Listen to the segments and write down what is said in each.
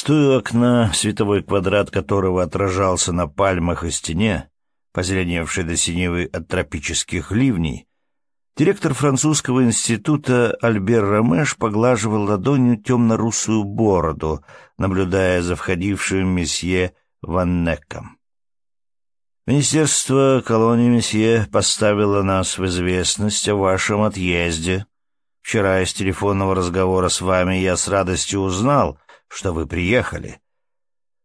Стоя у окна, световой квадрат которого отражался на пальмах и стене, позеленевшей до синевы от тропических ливней, директор французского института Альбер Ромеш поглаживал ладонью темно-русую бороду, наблюдая за входившим месье Ваннеком. «Министерство колонии месье поставило нас в известность о вашем отъезде. Вчера из телефонного разговора с вами я с радостью узнал, что вы приехали.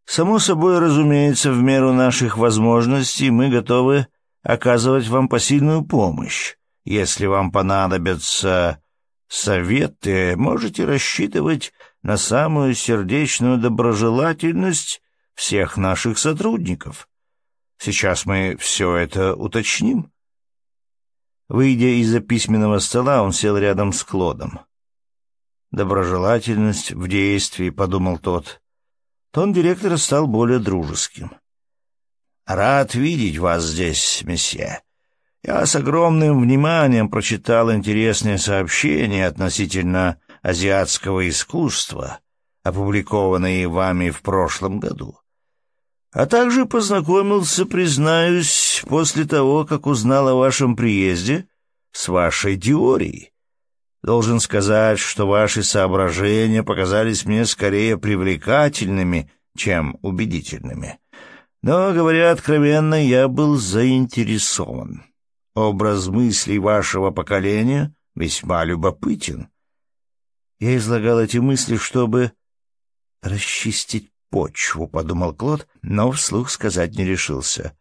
Само собой, разумеется, в меру наших возможностей мы готовы оказывать вам посильную помощь. Если вам понадобятся советы, можете рассчитывать на самую сердечную доброжелательность всех наших сотрудников. Сейчас мы все это уточним. Выйдя из-за письменного стола, он сел рядом с Клодом. «Доброжелательность в действии», — подумал тот. Тон директора стал более дружеским. «Рад видеть вас здесь, месье. Я с огромным вниманием прочитал интересные сообщения относительно азиатского искусства, опубликованные вами в прошлом году. А также познакомился, признаюсь, после того, как узнал о вашем приезде, с вашей теорией. Должен сказать, что ваши соображения показались мне скорее привлекательными, чем убедительными. Но, говоря откровенно, я был заинтересован. Образ мыслей вашего поколения весьма любопытен. Я излагал эти мысли, чтобы расчистить почву, — подумал Клод, но вслух сказать не решился,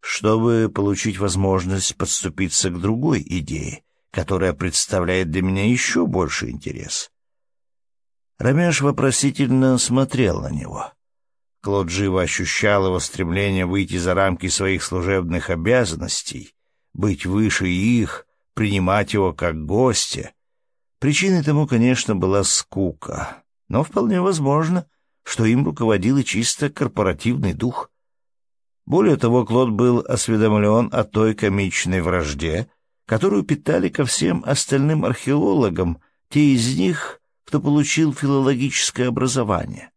чтобы получить возможность подступиться к другой идее которая представляет для меня еще больше интерес. Ромеш вопросительно смотрел на него. Клод живо ощущал его стремление выйти за рамки своих служебных обязанностей, быть выше их, принимать его как гостя. Причиной тому, конечно, была скука, но вполне возможно, что им руководил и чисто корпоративный дух. Более того, Клод был осведомлен о той комичной вражде, которую питали ко всем остальным археологам те из них, кто получил филологическое образование.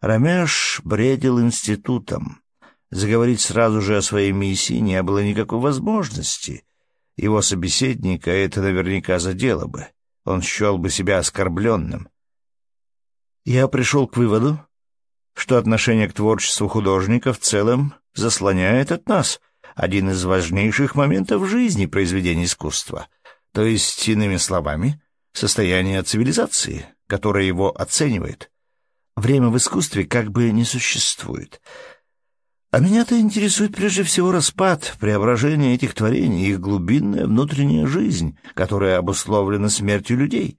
Рамеш бредил институтом. Заговорить сразу же о своей миссии не было никакой возможности. Его собеседника это наверняка задело бы. Он счел бы себя оскорбленным. Я пришел к выводу, что отношение к творчеству художника в целом заслоняет от нас один из важнейших моментов жизни произведения искусства, то есть, иными словами, состояние цивилизации, которое его оценивает. Время в искусстве как бы не существует. А меня-то интересует прежде всего распад, преображение этих творений, их глубинная внутренняя жизнь, которая обусловлена смертью людей.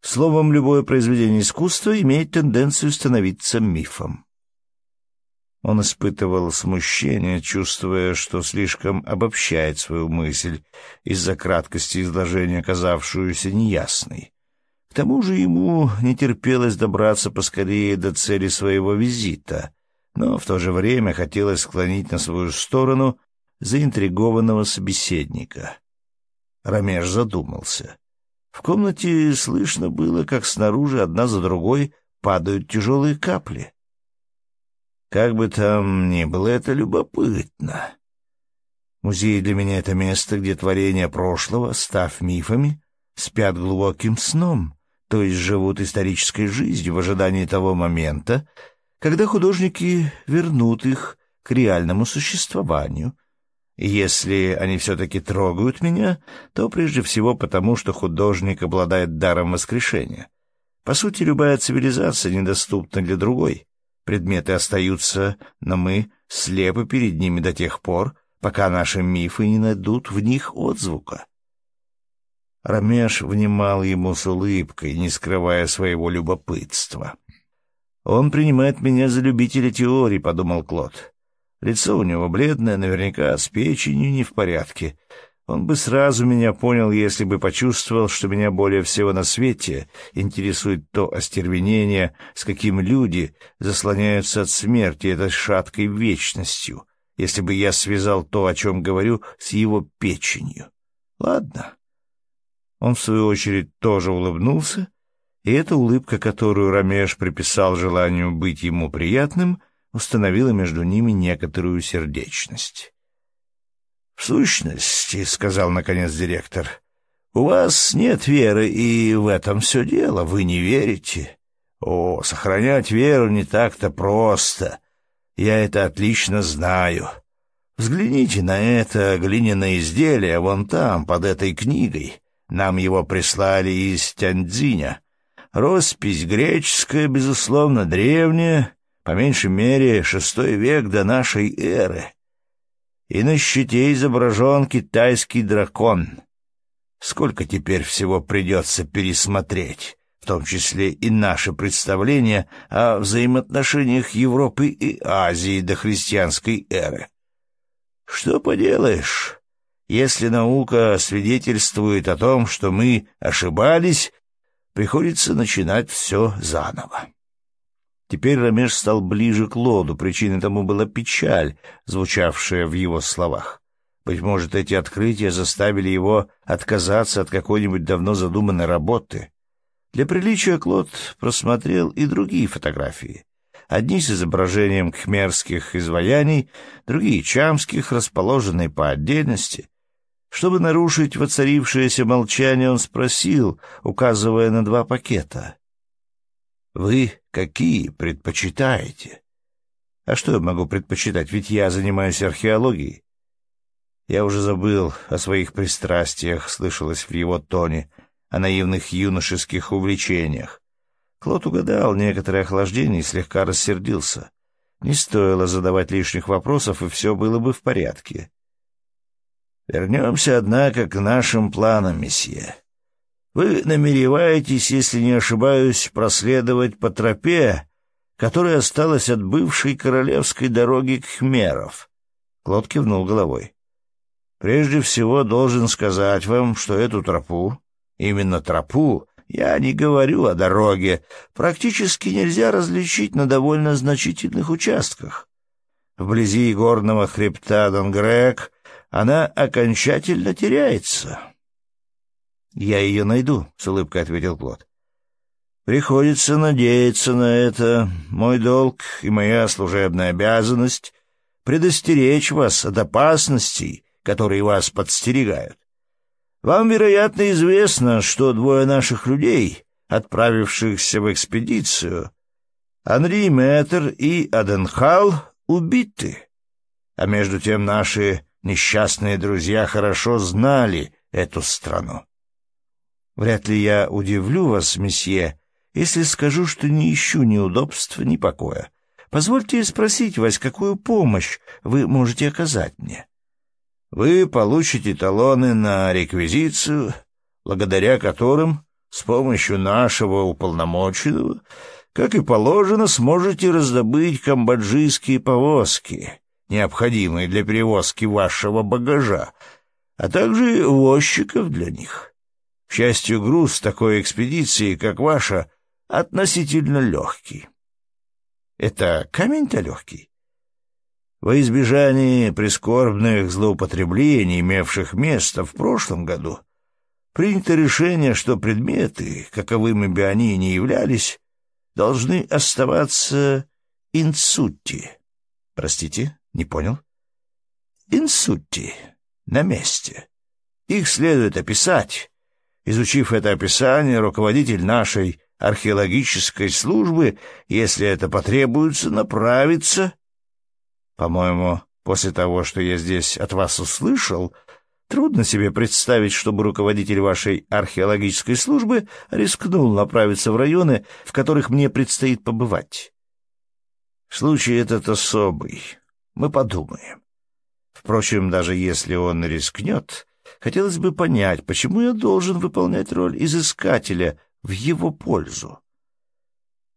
Словом, любое произведение искусства имеет тенденцию становиться мифом. Он испытывал смущение, чувствуя, что слишком обобщает свою мысль из-за краткости изложения, оказавшуюся неясной. К тому же ему не терпелось добраться поскорее до цели своего визита, но в то же время хотелось склонить на свою сторону заинтригованного собеседника. Ромеш задумался. В комнате слышно было, как снаружи одна за другой падают тяжелые капли — как бы там ни было, это любопытно. Музей для меня — это место, где творения прошлого, став мифами, спят глубоким сном, то есть живут исторической жизнью в ожидании того момента, когда художники вернут их к реальному существованию. И если они все-таки трогают меня, то прежде всего потому, что художник обладает даром воскрешения. По сути, любая цивилизация недоступна для другой. Предметы остаются, но мы слепы перед ними до тех пор, пока наши мифы не найдут в них отзвука. Рамеш внимал ему с улыбкой, не скрывая своего любопытства. «Он принимает меня за любителя теории», — подумал Клод. Лицо у него бледное, наверняка с печенью не в порядке. Он бы сразу меня понял, если бы почувствовал, что меня более всего на свете интересует то остервенение, с каким люди заслоняются от смерти этой шаткой вечностью, если бы я связал то, о чем говорю, с его печенью. Ладно. Он, в свою очередь, тоже улыбнулся И эта улыбка, которую Рамеш приписал желанию быть ему приятным, установила между ними некоторую сердечность. «В сущности, — сказал наконец директор, — у вас нет веры, и в этом все дело, вы не верите. О, сохранять веру не так-то просто. Я это отлично знаю. Взгляните на это глиняное изделие вон там, под этой книгой. Нам его прислали из Тяньцзиня. Роспись греческая, безусловно, древняя, по меньшей мере, шестой век до нашей эры. И на щите изображен китайский дракон. Сколько теперь всего придется пересмотреть, в том числе и наши представления о взаимоотношениях Европы и Азии до христианской эры. Что поделаешь, если наука свидетельствует о том, что мы ошибались, приходится начинать все заново. Теперь Рамеш стал ближе к Лоду, причиной тому была печаль, звучавшая в его словах. Быть может, эти открытия заставили его отказаться от какой-нибудь давно задуманной работы. Для приличия Клод просмотрел и другие фотографии. Одни с изображением кхмерских изваяний, другие — чамских, расположенные по отдельности. Чтобы нарушить воцарившееся молчание, он спросил, указывая на два пакета. Вы какие предпочитаете? А что я могу предпочитать, ведь я занимаюсь археологией. Я уже забыл о своих пристрастиях, слышалось в его тоне, о наивных юношеских увлечениях. Клод угадал некоторое охлаждение и слегка рассердился. Не стоило задавать лишних вопросов, и все было бы в порядке. Вернемся, однако, к нашим планам, месье. Вы намереваетесь, если не ошибаюсь, проследовать по тропе, которая осталась от бывшей королевской дороги к Хмеров. Клод кивнул головой. Прежде всего должен сказать вам, что эту тропу, именно тропу, я не говорю о дороге, практически нельзя различить на довольно значительных участках. Вблизи горного хребта Донгрек она окончательно теряется. «Я ее найду», — с улыбкой ответил Клод. «Приходится надеяться на это. Мой долг и моя служебная обязанность — предостеречь вас от опасностей, которые вас подстерегают. Вам, вероятно, известно, что двое наших людей, отправившихся в экспедицию, Анри Мэтр и Аденхал, убиты. А между тем наши несчастные друзья хорошо знали эту страну. Вряд ли я удивлю вас, месье, если скажу, что не ищу ни удобства, ни покоя. Позвольте спросить вас, какую помощь вы можете оказать мне. Вы получите талоны на реквизицию, благодаря которым с помощью нашего уполномоченного, как и положено, сможете раздобыть камбоджийские повозки, необходимые для перевозки вашего багажа, а также возчиков для них. К счастью, груз такой экспедиции, как ваша, относительно легкий. Это камень-то легкий? Во избежание прискорбных злоупотреблений, имевших место в прошлом году, принято решение, что предметы, каковыми бы они ни являлись, должны оставаться инсутти. Простите, не понял? Инсутти, на месте. Их следует описать, Изучив это описание, руководитель нашей археологической службы, если это потребуется, направится... По-моему, после того, что я здесь от вас услышал, трудно себе представить, чтобы руководитель вашей археологической службы рискнул направиться в районы, в которых мне предстоит побывать. Случай этот особый. Мы подумаем. Впрочем, даже если он рискнет, Хотелось бы понять, почему я должен выполнять роль изыскателя в его пользу.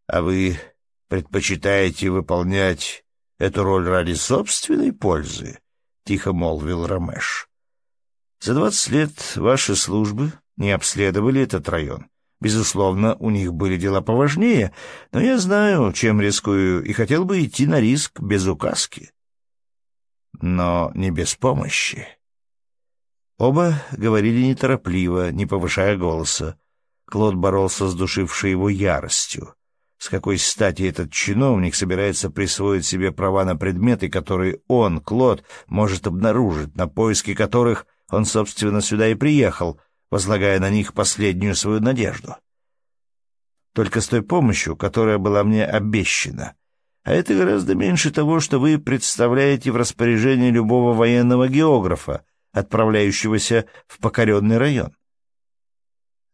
А вы предпочитаете выполнять эту роль ради собственной пользы? — тихо молвил Рамеш. За двадцать лет ваши службы не обследовали этот район. Безусловно, у них были дела поважнее, но я знаю, чем рискую, и хотел бы идти на риск без указки. Но не без помощи. Оба говорили неторопливо, не повышая голоса. Клод боролся с душившей его яростью. С какой стати этот чиновник собирается присвоить себе права на предметы, которые он, Клод, может обнаружить, на поиски которых он, собственно, сюда и приехал, возлагая на них последнюю свою надежду? Только с той помощью, которая была мне обещана. А это гораздо меньше того, что вы представляете в распоряжении любого военного географа, отправляющегося в покоренный район.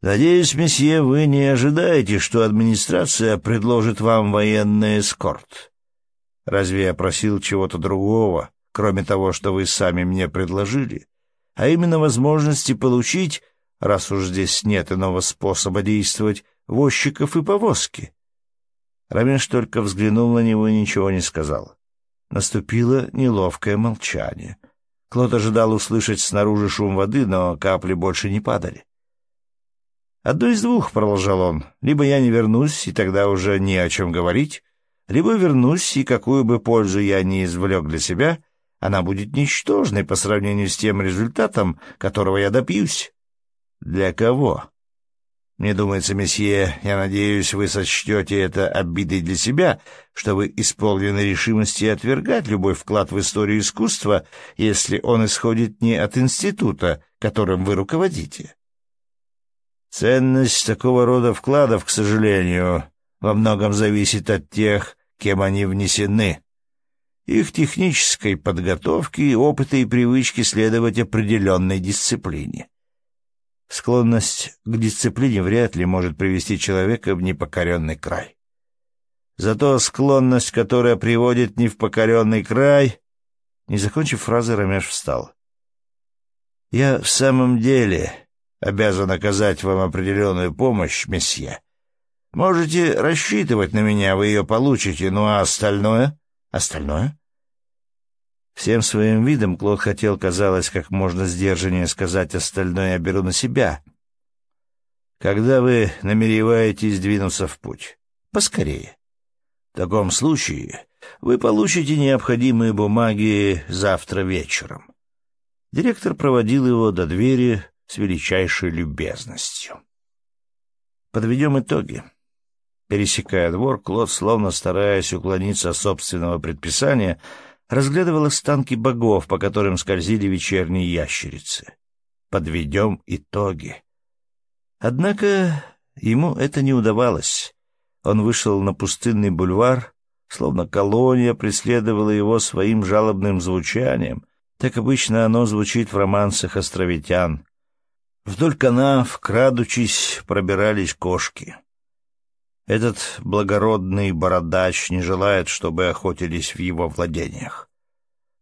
Надеюсь, месье, вы не ожидаете, что администрация предложит вам военный эскорт. Разве я просил чего-то другого, кроме того, что вы сами мне предложили? А именно возможности получить, раз уж здесь нет иного способа действовать, возчиков и повозки. Рамеш только взглянул на него и ничего не сказал. Наступило неловкое молчание. Клод ожидал услышать снаружи шум воды, но капли больше не падали. «Одно из двух», — продолжал он, — «либо я не вернусь, и тогда уже не о чем говорить, либо вернусь, и какую бы пользу я ни извлек для себя, она будет ничтожной по сравнению с тем результатом, которого я допьюсь». «Для кого?» Мне думается, месье, я надеюсь, вы сочтете это обидой для себя, что вы исполнены решимости отвергать любой вклад в историю искусства, если он исходит не от института, которым вы руководите. Ценность такого рода вкладов, к сожалению, во многом зависит от тех, кем они внесены. Их технической подготовки, опыта и привычки следовать определенной дисциплине. Склонность к дисциплине вряд ли может привести человека в непокоренный край. Зато склонность, которая приводит не в покоренный край... Не закончив фразы, Ромеш встал. «Я в самом деле обязан оказать вам определенную помощь, месье. Можете рассчитывать на меня, вы ее получите, ну а остальное...» «Остальное?» Всем своим видом Клод хотел, казалось, как можно сдержаннее сказать остальное я беру на себя. Когда вы намереваетесь двинуться в путь? Поскорее. В таком случае вы получите необходимые бумаги завтра вечером. Директор проводил его до двери с величайшей любезностью. Подведем итоги. Пересекая двор, Клод, словно стараясь уклониться от собственного предписания, разглядывал останки богов, по которым скользили вечерние ящерицы. Подведем итоги. Однако ему это не удавалось. Он вышел на пустынный бульвар, словно колония преследовала его своим жалобным звучанием. Так обычно оно звучит в романсах островитян. Вдоль канав, крадучись, пробирались кошки. Этот благородный бородач не желает, чтобы охотились в его владениях.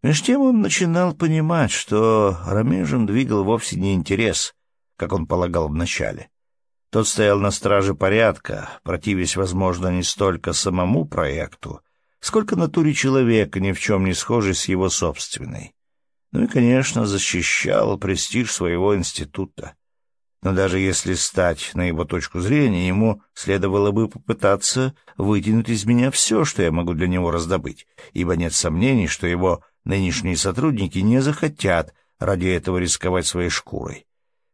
Меж тем он начинал понимать, что Рамежем двигал вовсе не интерес, как он полагал вначале. Тот стоял на страже порядка, противясь, возможно, не столько самому проекту, сколько натуре человека, ни в чем не схожей с его собственной. Ну и, конечно, защищал престиж своего института. Но даже если стать на его точку зрения, ему следовало бы попытаться вытянуть из меня все, что я могу для него раздобыть, ибо нет сомнений, что его нынешние сотрудники не захотят ради этого рисковать своей шкурой.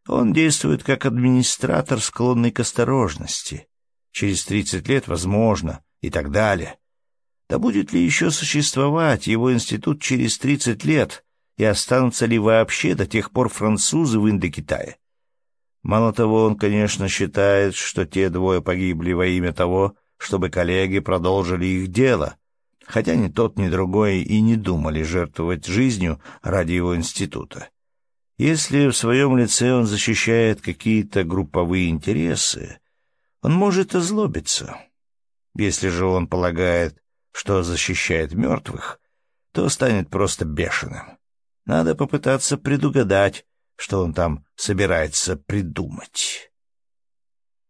Он действует как администратор, склонный к осторожности. Через тридцать лет, возможно, и так далее. Да будет ли еще существовать его институт через тридцать лет, и останутся ли вообще до тех пор французы в Индокитае? Мало того, он, конечно, считает, что те двое погибли во имя того, чтобы коллеги продолжили их дело, хотя ни тот, ни другой и не думали жертвовать жизнью ради его института. Если в своем лице он защищает какие-то групповые интересы, он может озлобиться. Если же он полагает, что защищает мертвых, то станет просто бешеным. Надо попытаться предугадать, что он там собирается придумать.